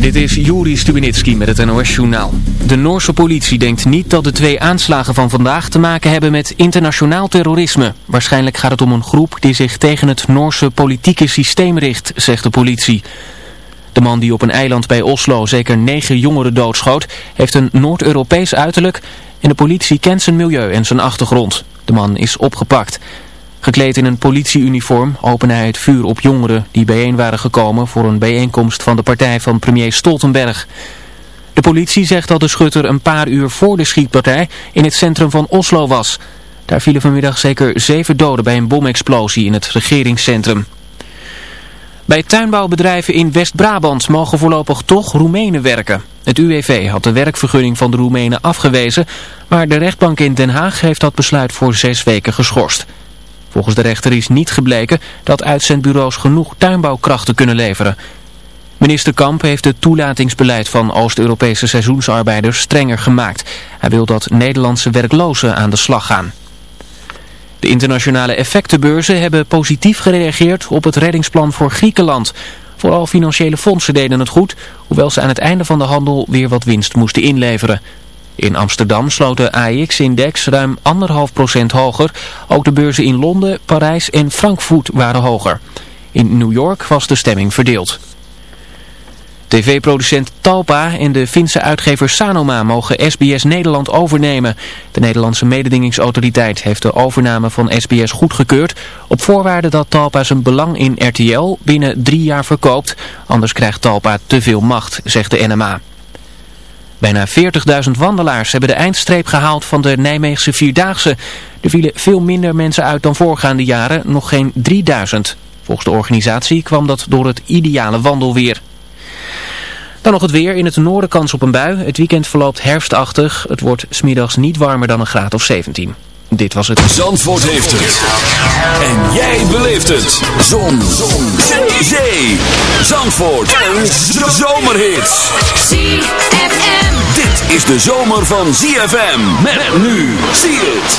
Dit is Juri Stubenitski met het NOS-journaal. De Noorse politie denkt niet dat de twee aanslagen van vandaag te maken hebben met internationaal terrorisme. Waarschijnlijk gaat het om een groep die zich tegen het Noorse politieke systeem richt, zegt de politie. De man die op een eiland bij Oslo zeker negen jongeren doodschoot, heeft een Noord-Europees uiterlijk en de politie kent zijn milieu en zijn achtergrond. De man is opgepakt. Gekleed in een politieuniform opende hij het vuur op jongeren die bijeen waren gekomen voor een bijeenkomst van de partij van premier Stoltenberg. De politie zegt dat de schutter een paar uur voor de schietpartij in het centrum van Oslo was. Daar vielen vanmiddag zeker zeven doden bij een bomexplosie in het regeringscentrum. Bij tuinbouwbedrijven in West-Brabant mogen voorlopig toch Roemenen werken. Het UWV had de werkvergunning van de Roemenen afgewezen, maar de rechtbank in Den Haag heeft dat besluit voor zes weken geschorst. Volgens de rechter is niet gebleken dat uitzendbureaus genoeg tuinbouwkrachten kunnen leveren. Minister Kamp heeft het toelatingsbeleid van Oost-Europese seizoensarbeiders strenger gemaakt. Hij wil dat Nederlandse werklozen aan de slag gaan. De internationale effectenbeurzen hebben positief gereageerd op het reddingsplan voor Griekenland. Vooral financiële fondsen deden het goed, hoewel ze aan het einde van de handel weer wat winst moesten inleveren. In Amsterdam sloot de AX-index ruim 1,5% hoger. Ook de beurzen in Londen, Parijs en Frankfurt waren hoger. In New York was de stemming verdeeld. TV-producent Talpa en de Finse uitgever Sanoma mogen SBS Nederland overnemen. De Nederlandse mededingingsautoriteit heeft de overname van SBS goedgekeurd... op voorwaarde dat Talpa zijn belang in RTL binnen drie jaar verkoopt. Anders krijgt Talpa te veel macht, zegt de NMA. Bijna 40.000 wandelaars hebben de eindstreep gehaald van de Nijmeegse Vierdaagse. Er vielen veel minder mensen uit dan voorgaande jaren, nog geen 3000. Volgens de organisatie kwam dat door het ideale wandelweer. Dan nog het weer. In het noorden kans op een bui. Het weekend verloopt herfstachtig. Het wordt smiddags niet warmer dan een graad of 17. Dit was het. Zandvoort heeft het. En jij beleeft het. Zon. Zon. Zee. Zee. Zandvoort. Een zomerhit. ZFM. Dit is de zomer van ZFM. Met nu. Zie het.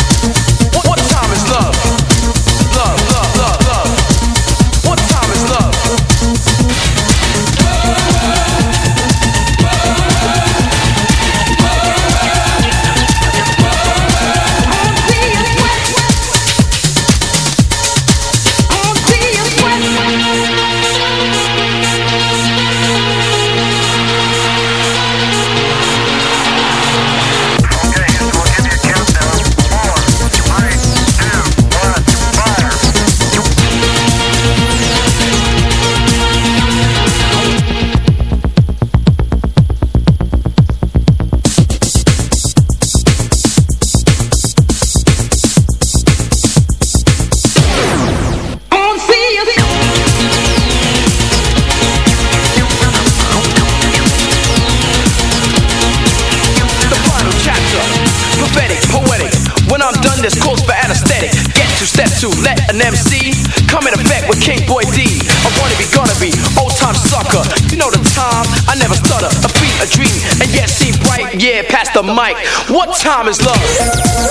Mic. What time is love?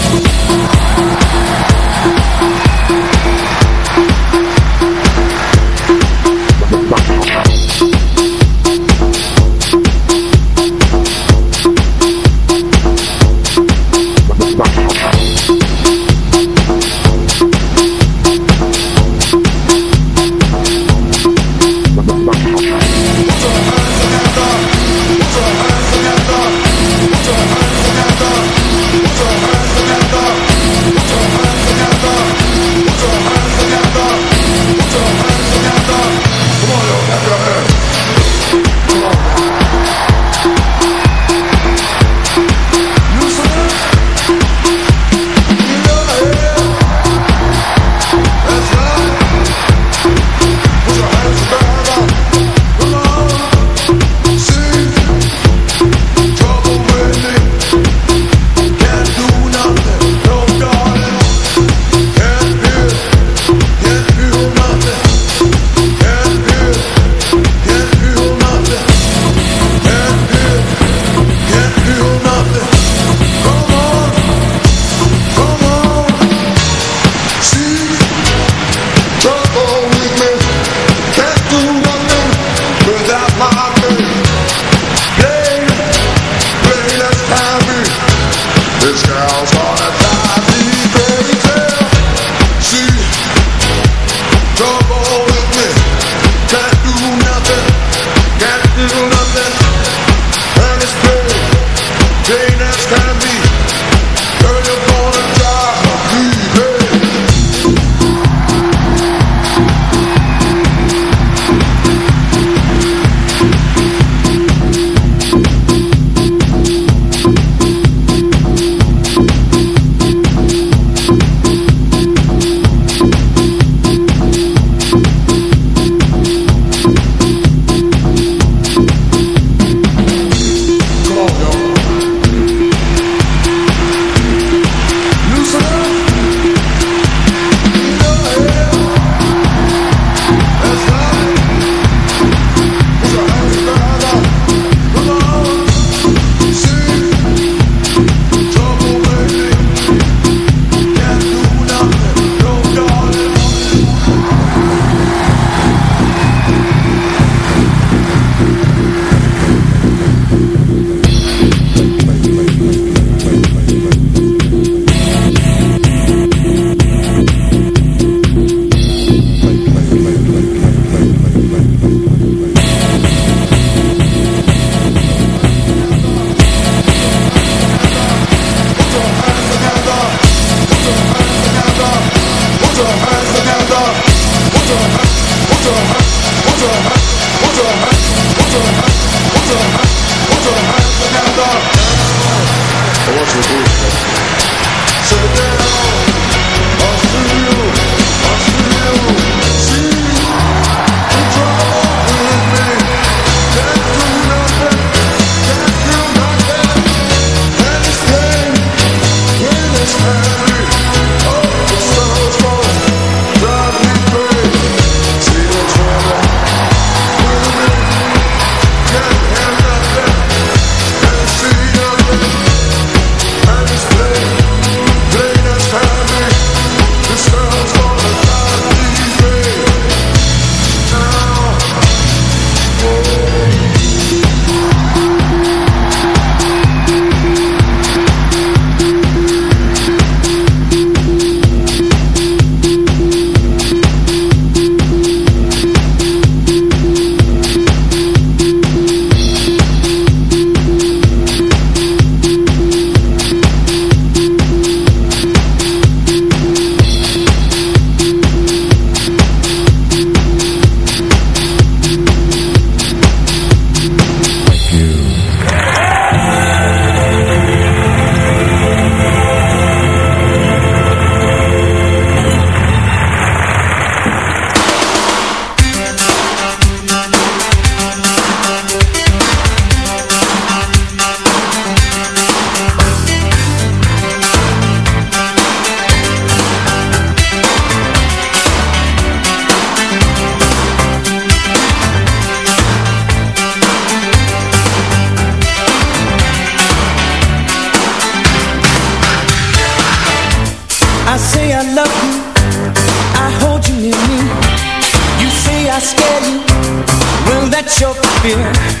fear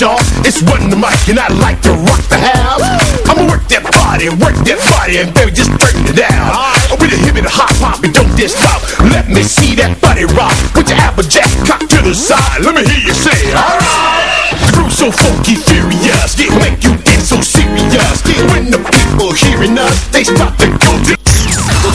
Y'all. It's Run the Mic, and I like to rock the house. I'ma work that body, work that body, and baby, just turn it down. With a hip and a hop hop, and don't just stop. Let me see that body rock. Put your applejack cock to the side. Let me hear you say, alright. The groove's so funky, furious. Yeah, make you get so serious. Yeah, when the people hearing us, they start to go to. Tot